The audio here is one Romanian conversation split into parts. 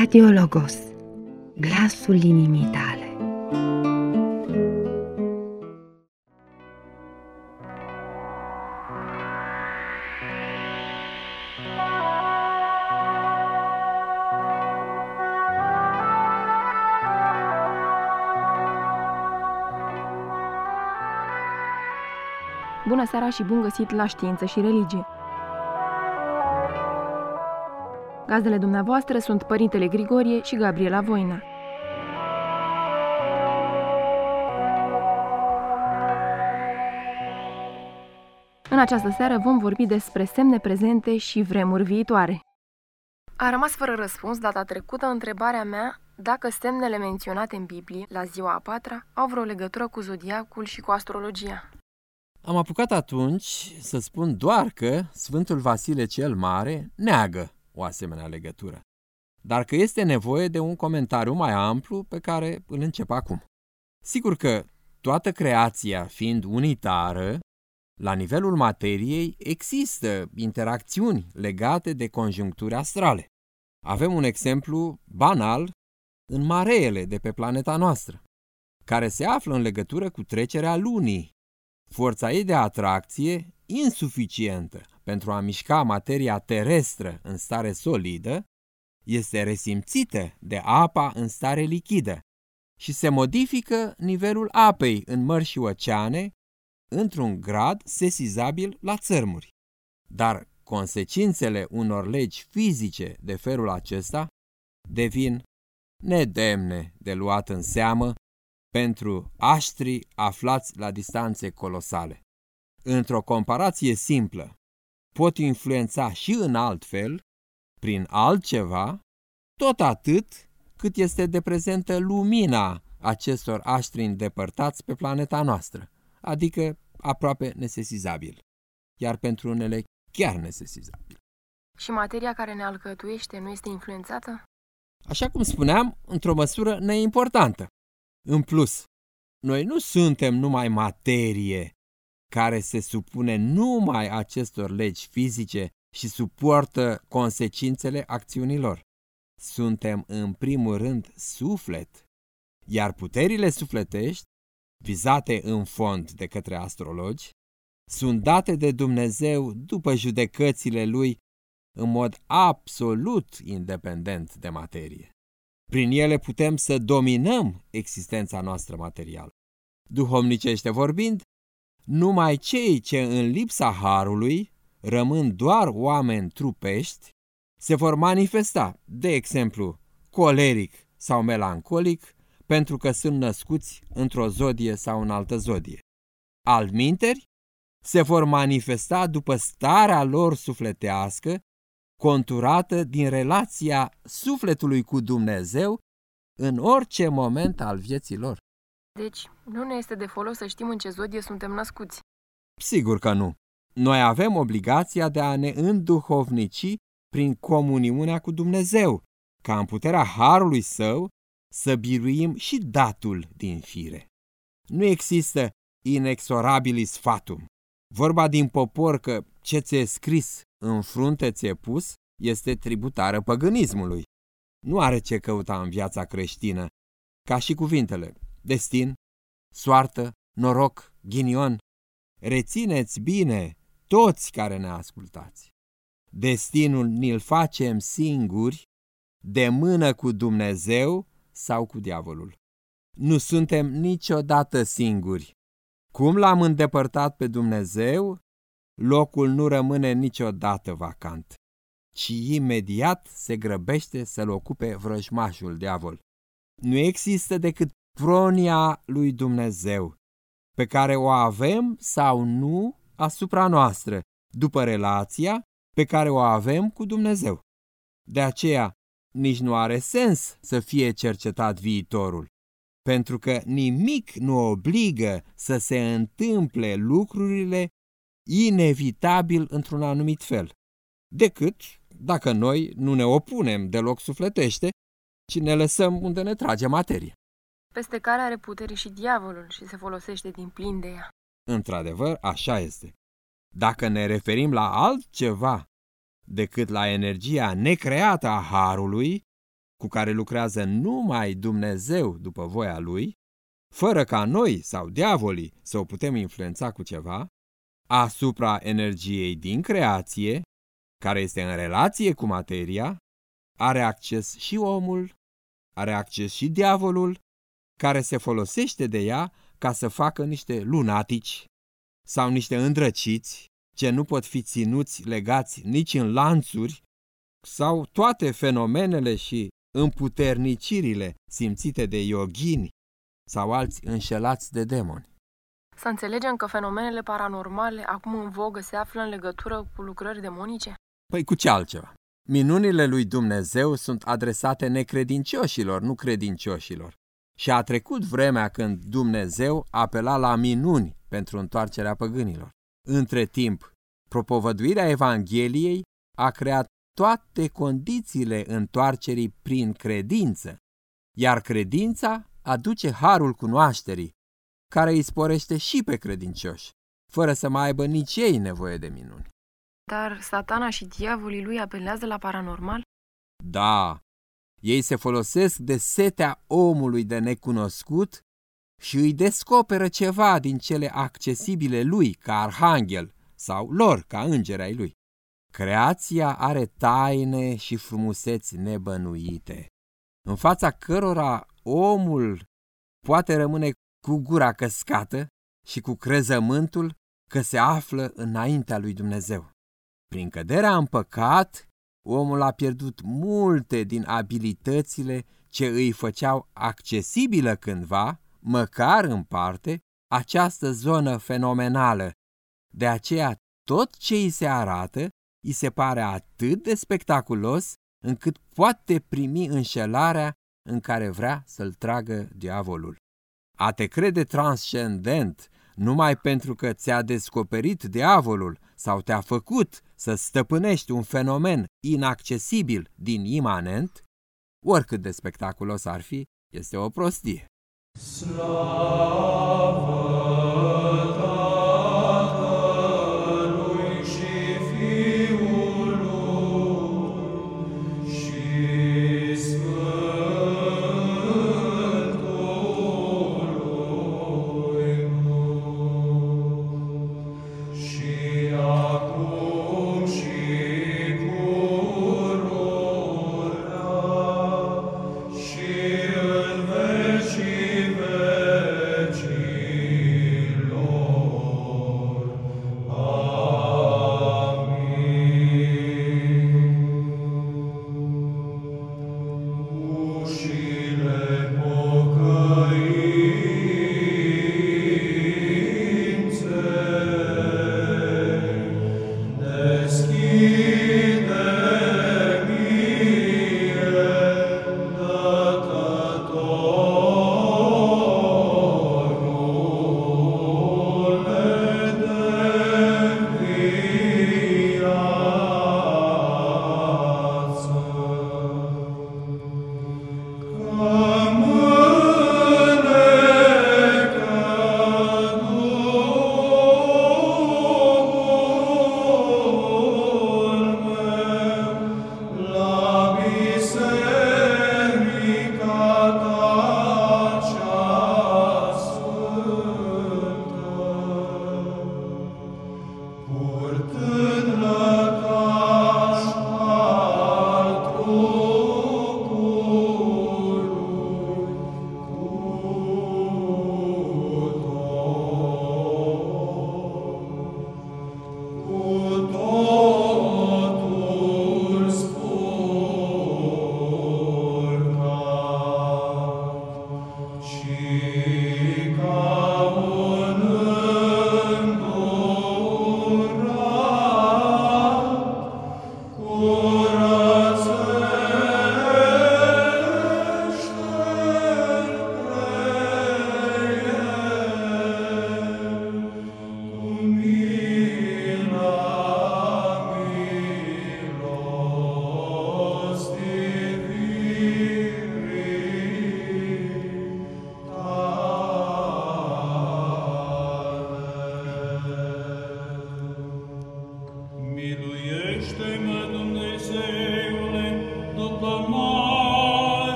Radio Logos, glasul inimii tale. Bună seara și bun găsit la Știință și Religie! Gazdele dumneavoastră sunt Părintele Grigorie și Gabriela Voina. În această seară vom vorbi despre semne prezente și vremuri viitoare. A rămas fără răspuns data trecută întrebarea mea dacă semnele menționate în Biblie, la ziua a patra, au vreo legătură cu zodiacul și cu astrologia. Am apucat atunci să spun doar că Sfântul Vasile cel Mare neagă o asemenea legătură, dar că este nevoie de un comentariu mai amplu pe care îl încep acum. Sigur că toată creația fiind unitară, la nivelul materiei există interacțiuni legate de conjuncturi astrale. Avem un exemplu banal în mareele de pe planeta noastră, care se află în legătură cu trecerea lunii. Forța ei de atracție, insuficientă pentru a mișca materia terestră în stare solidă, este resimțită de apa în stare lichidă și se modifică nivelul apei în mărși și oceane într-un grad sesizabil la țărmuri. Dar consecințele unor legi fizice de felul acesta devin nedemne de luat în seamă pentru aștri aflați la distanțe colosale. Într-o comparație simplă, pot influența și în alt fel, prin altceva, tot atât cât este de prezentă lumina acestor aștri îndepărtați pe planeta noastră, adică aproape nesesizabil, iar pentru unele chiar nesesizabil. Și materia care ne alcătuiește nu este influențată? Așa cum spuneam, într-o măsură neimportantă. În plus, noi nu suntem numai materie care se supune numai acestor legi fizice și suportă consecințele acțiunilor. Suntem în primul rând suflet, iar puterile sufletești, vizate în fond de către astrologi, sunt date de Dumnezeu după judecățile lui în mod absolut independent de materie. Prin ele putem să dominăm existența noastră materială. Duhovnicește vorbind, numai cei ce în lipsa harului rămân doar oameni trupești se vor manifesta, de exemplu, coleric sau melancolic, pentru că sunt născuți într-o zodie sau în altă zodie. Alminteri se vor manifesta după starea lor sufletească, conturată din relația sufletului cu Dumnezeu în orice moment al vieții lor. Deci, nu ne este de folos să știm în ce zodie suntem născuți. Sigur că nu. Noi avem obligația de a ne înduhovnici prin comuniunea cu Dumnezeu, ca în puterea Harului Său să biruim și datul din fire. Nu există inexorabilis fatum. Vorba din popor că ce ți-e scris în frunte ți-e pus este tributară păgânismului. Nu are ce căuta în viața creștină, ca și cuvintele destin, soartă, noroc, ghinion. Rețineți bine toți care ne ascultați. Destinul ni-l facem singuri, de mână cu Dumnezeu sau cu diavolul. Nu suntem niciodată singuri. Cum l-am îndepărtat pe Dumnezeu, locul nu rămâne niciodată vacant, ci imediat se grăbește să-l ocupe vrăjmașul diavol. Nu există decât pronia lui Dumnezeu, pe care o avem sau nu asupra noastră, după relația pe care o avem cu Dumnezeu. De aceea, nici nu are sens să fie cercetat viitorul, pentru că nimic nu obligă să se întâmple lucrurile inevitabil într-un anumit fel, decât dacă noi nu ne opunem deloc sufletește, ci ne lăsăm unde ne trage materie peste care are putere și diavolul și se folosește din plin de ea. Într-adevăr, așa este. Dacă ne referim la altceva decât la energia necreată a Harului, cu care lucrează numai Dumnezeu după voia Lui, fără ca noi sau diavolii să o putem influența cu ceva, asupra energiei din creație, care este în relație cu materia, are acces și omul, are acces și diavolul, care se folosește de ea ca să facă niște lunatici sau niște îndrăciți ce nu pot fi ținuți legați nici în lanțuri, sau toate fenomenele și împuternicirile simțite de yogini sau alți înșelați de demoni. Să înțelegem că fenomenele paranormale acum în vogă se află în legătură cu lucrări demonice? Păi cu ce altceva? Minunile lui Dumnezeu sunt adresate necredincioșilor, nu credincioșilor. Și a trecut vremea când Dumnezeu apela la minuni pentru întoarcerea păgânilor. Între timp, propovăduirea Evangheliei a creat toate condițiile întoarcerii prin credință, iar credința aduce harul cunoașterii, care îi sporește și pe credincioși, fără să mai aibă nici ei nevoie de minuni. Dar satana și diavolii lui apelează la paranormal? Da, ei se folosesc de setea omului de necunoscut și îi descoperă ceva din cele accesibile lui ca arhanghel sau lor ca îngeri ai lui. Creația are taine și frumuseți nebănuite, în fața cărora omul poate rămâne cu gura căscată și cu crezământul că se află înaintea lui Dumnezeu. Prin căderea în păcat, omul a pierdut multe din abilitățile ce îi făceau accesibilă cândva, măcar în parte, această zonă fenomenală. De aceea, tot ce îi se arată, îi se pare atât de spectaculos încât poate primi înșelarea în care vrea să-l tragă diavolul. A te crede transcendent numai pentru că ți-a descoperit diavolul sau te-a făcut să stăpânești un fenomen inaccesibil din imanent, oricât de spectaculos ar fi, este o prostie. Slavă îndrăzniți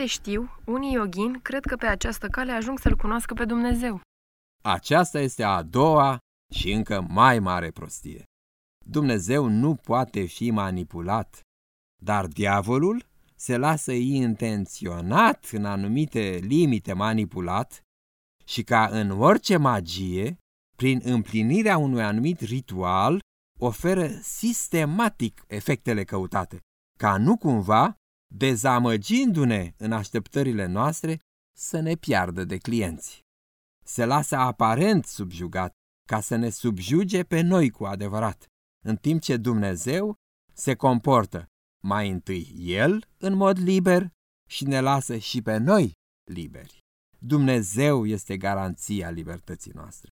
câte știu, unii yogini cred că pe această cale ajung să-L cunoască pe Dumnezeu. Aceasta este a doua și încă mai mare prostie. Dumnezeu nu poate fi manipulat, dar diavolul se lasă intenționat în anumite limite manipulat și ca în orice magie, prin împlinirea unui anumit ritual, oferă sistematic efectele căutate, ca nu cumva, dezamăgindu-ne în așteptările noastre, să ne piardă de clienți. Se lasă aparent subjugat ca să ne subjuge pe noi cu adevărat, în timp ce Dumnezeu se comportă mai întâi El în mod liber și ne lasă și pe noi liberi. Dumnezeu este garanția libertății noastre.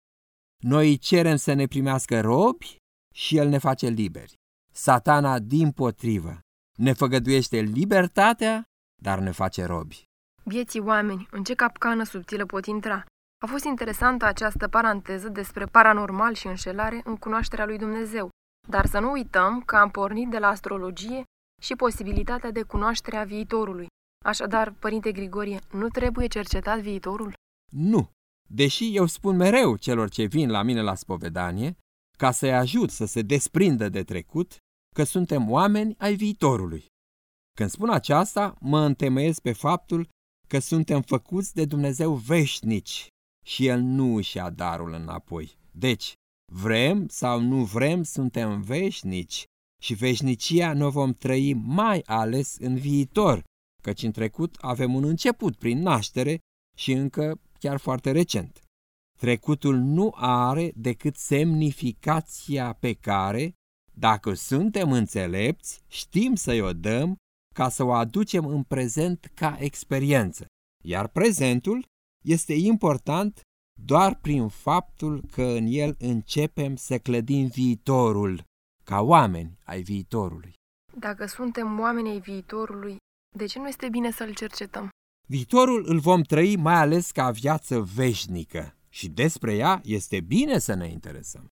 Noi îi cerem să ne primească robi și El ne face liberi. Satana, din potrivă, ne făgăduiește libertatea, dar ne face robi. Vieții oameni, în ce capcană subtilă pot intra? A fost interesantă această paranteză despre paranormal și înșelare în cunoașterea lui Dumnezeu, dar să nu uităm că am pornit de la astrologie și posibilitatea de cunoaștere a viitorului. Așadar, Părinte Grigorie, nu trebuie cercetat viitorul? Nu, deși eu spun mereu celor ce vin la mine la spovedanie, ca să-i ajut să se desprindă de trecut, că suntem oameni ai viitorului. Când spun aceasta, mă întemeiez pe faptul că suntem făcuți de Dumnezeu veșnici și El nu își ia darul înapoi. Deci, vrem sau nu vrem, suntem veșnici și veșnicia ne vom trăi mai ales în viitor, căci în trecut avem un început prin naștere și încă chiar foarte recent. Trecutul nu are decât semnificația pe care, dacă suntem înțelepți, știm să-i o dăm ca să o aducem în prezent ca experiență. Iar prezentul este important doar prin faptul că în el începem să clădim viitorul, ca oameni ai viitorului. Dacă suntem oameni ai viitorului, de ce nu este bine să-l cercetăm? Viitorul îl vom trăi mai ales ca viață veșnică și despre ea este bine să ne interesăm.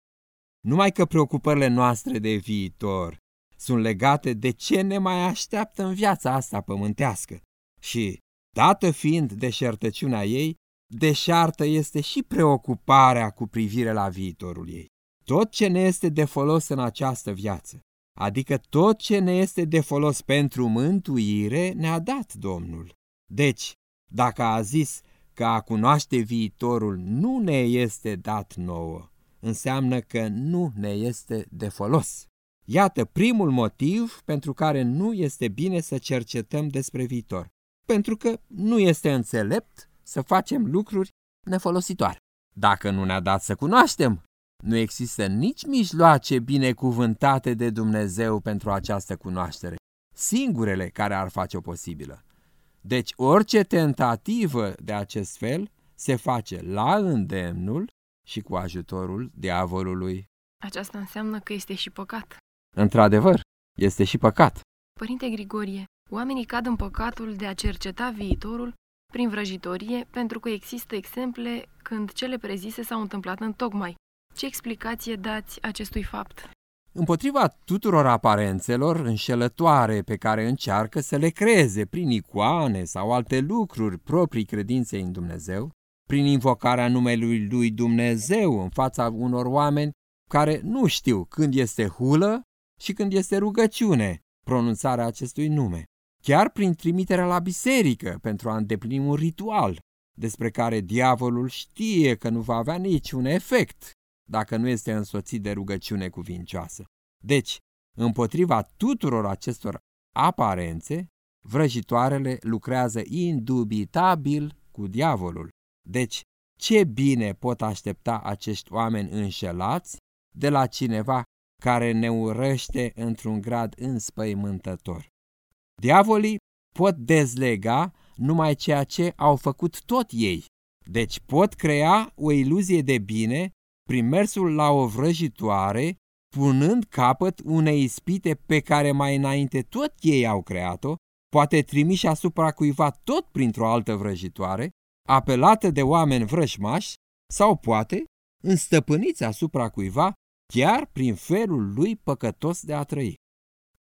Numai că preocupările noastre de viitor sunt legate de ce ne mai așteaptă în viața asta pământească și, dată fiind deșertăciunea ei, deșartă este și preocuparea cu privire la viitorul ei. Tot ce ne este de folos în această viață, adică tot ce ne este de folos pentru mântuire, ne-a dat Domnul. Deci, dacă a zis că a cunoaște viitorul nu ne este dat nouă, înseamnă că nu ne este de folos. Iată primul motiv pentru care nu este bine să cercetăm despre viitor, pentru că nu este înțelept să facem lucruri nefolositoare. Dacă nu ne-a dat să cunoaștem, nu există nici mijloace binecuvântate de Dumnezeu pentru această cunoaștere, singurele care ar face-o posibilă. Deci orice tentativă de acest fel se face la îndemnul și cu ajutorul diavolului. Aceasta înseamnă că este și păcat. Într-adevăr, este și păcat. Părinte Grigorie, oamenii cad în păcatul de a cerceta viitorul prin vrăjitorie pentru că există exemple când cele prezise s-au întâmplat în tocmai. Ce explicație dați acestui fapt? Împotriva tuturor aparențelor înșelătoare pe care încearcă să le creeze prin icoane sau alte lucruri proprii credinței în Dumnezeu, prin invocarea numelui lui Dumnezeu în fața unor oameni care nu știu când este hulă și când este rugăciune pronunțarea acestui nume, chiar prin trimiterea la biserică pentru a îndeplini un ritual despre care diavolul știe că nu va avea niciun efect dacă nu este însoțit de rugăciune cuvincioasă. Deci, împotriva tuturor acestor aparențe, vrăjitoarele lucrează indubitabil cu diavolul. Deci, ce bine pot aștepta acești oameni înșelați de la cineva care ne urăște într-un grad înspăimântător? Diavolii pot dezlega numai ceea ce au făcut tot ei, deci pot crea o iluzie de bine prin mersul la o vrăjitoare, punând capăt unei ispite pe care mai înainte tot ei au creat-o, poate trimiși asupra cuiva tot printr-o altă vrăjitoare, apelată de oameni vrăjmași, sau poate înstăpâniți asupra cuiva chiar prin felul lui păcătos de a trăi.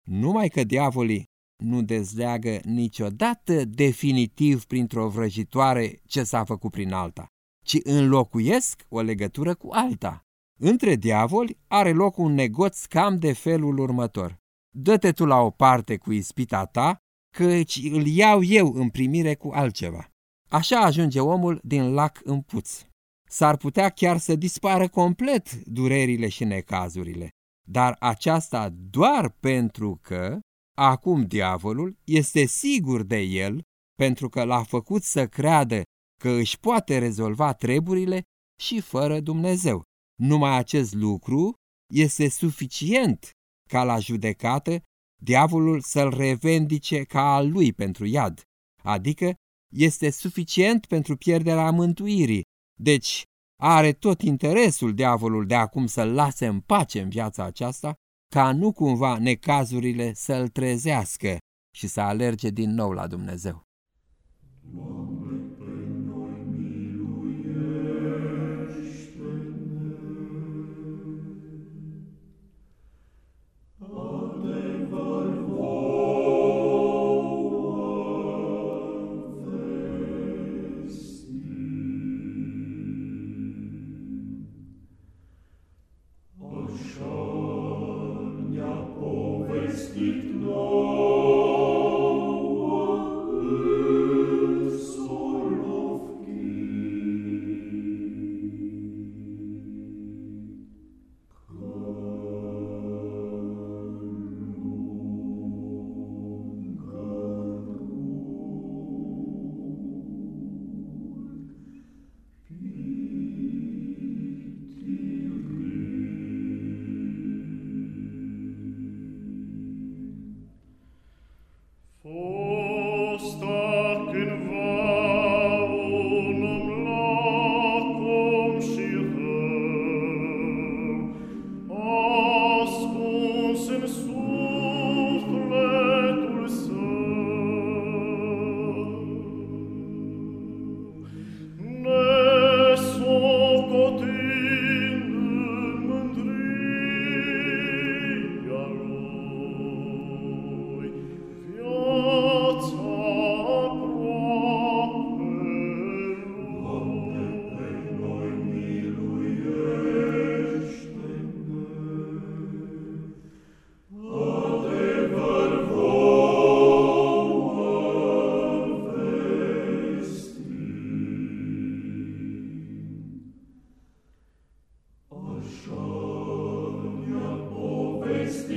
Numai că diavolii nu dezleagă niciodată definitiv printr-o vrăjitoare ce s-a făcut prin alta, ci înlocuiesc o legătură cu alta. Între diavoli are loc un negoț cam de felul următor. Dă-te tu la o parte cu ispita ta, căci îl iau eu în primire cu altceva. Așa ajunge omul din lac în puț. S-ar putea chiar să dispară complet durerile și necazurile, dar aceasta doar pentru că acum diavolul este sigur de el pentru că l-a făcut să creadă că își poate rezolva treburile și fără Dumnezeu. Numai acest lucru este suficient ca la judecată diavolul să-l revendice ca al lui pentru iad, adică este suficient pentru pierderea mântuirii, deci are tot interesul diavolul de acum să-l lase în pace în viața aceasta, ca nu cumva necazurile să-l trezească și să alerge din nou la Dumnezeu.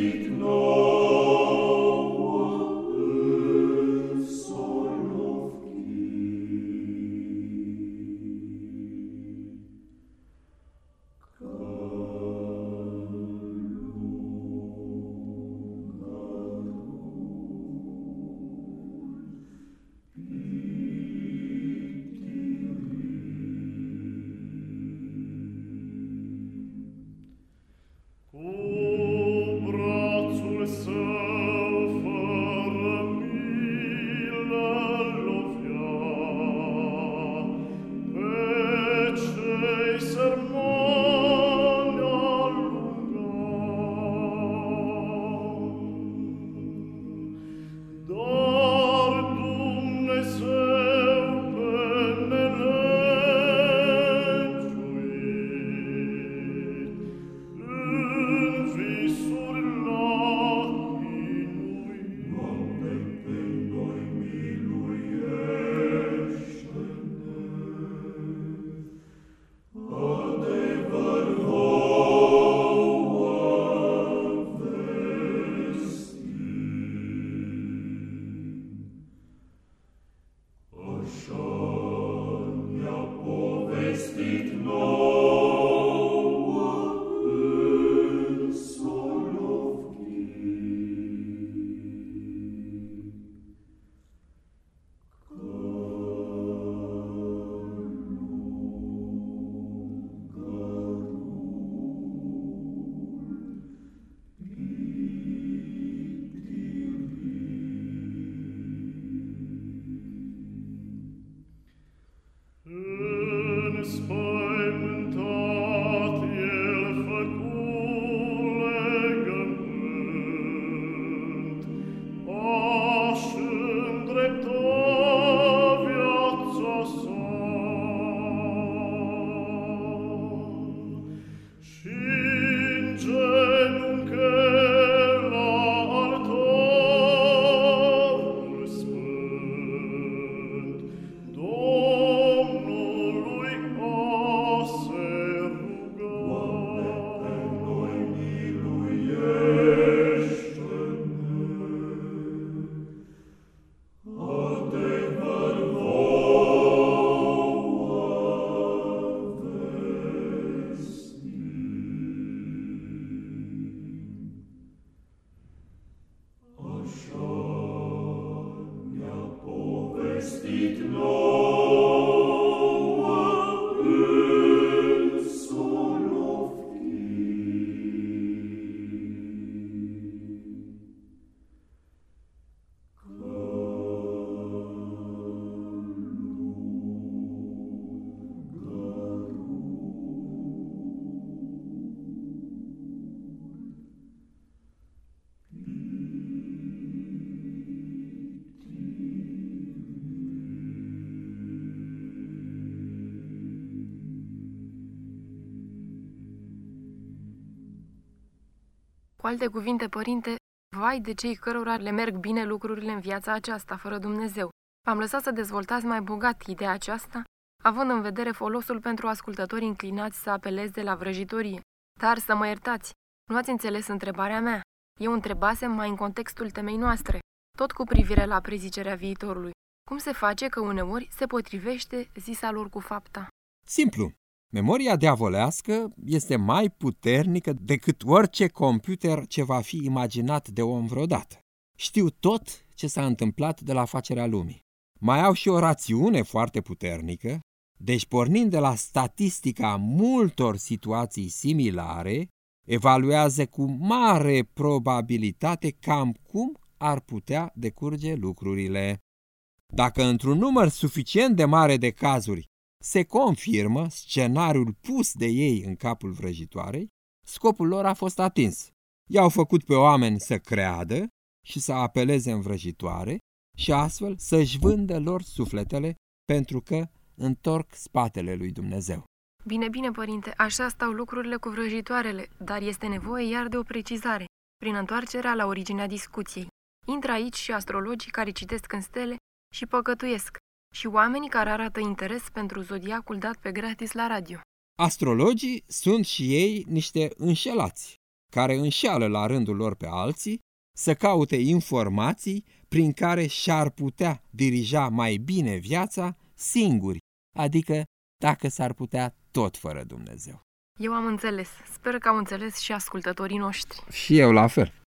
ignore. Cu alte cuvinte, părinte, vai de cei cărora le merg bine lucrurile în viața aceasta, fără Dumnezeu. V-am lăsat să dezvoltați mai bogat ideea aceasta, având în vedere folosul pentru ascultători inclinați să apeleze la vrăjitorie. Dar să mă iertați, nu ați înțeles întrebarea mea. Eu întrebasem mai în contextul temei noastre, tot cu privire la prezicerea viitorului. Cum se face că uneori se potrivește zisa lor cu fapta? Simplu. Memoria diavolească este mai puternică decât orice computer ce va fi imaginat de om vreodată. Știu tot ce s-a întâmplat de la facerea lumii. Mai au și o rațiune foarte puternică, deci pornind de la statistica multor situații similare, evaluează cu mare probabilitate cam cum ar putea decurge lucrurile. Dacă într-un număr suficient de mare de cazuri se confirmă scenariul pus de ei în capul vrăjitoarei, scopul lor a fost atins. I-au făcut pe oameni să creadă și să apeleze în vrăjitoare și astfel să-și vândă lor sufletele pentru că întorc spatele lui Dumnezeu. Bine, bine, părinte, așa stau lucrurile cu vrăjitoarele, dar este nevoie iar de o precizare, prin întoarcerea la originea discuției. Intră aici și astrologii care citesc în stele și păcătuiesc, și oamenii care arată interes pentru zodiacul dat pe gratis la radio. Astrologii sunt și ei niște înșelați, care înșeală la rândul lor pe alții să caute informații prin care și-ar putea dirija mai bine viața singuri, adică dacă s-ar putea tot fără Dumnezeu. Eu am înțeles. Sper că au înțeles și ascultătorii noștri. Și eu la fel.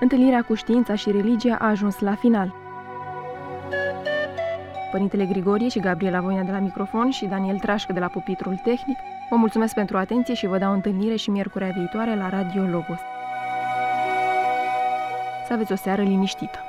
Întâlnirea cu știința și religia a ajuns la final. Părintele Grigorie și Gabriela Voina de la microfon și Daniel Trașcă de la pupitrul tehnic, vă mulțumesc pentru atenție și vă dau întâlnire și miercurea viitoare la Radio Logos. Să aveți o seară liniștită!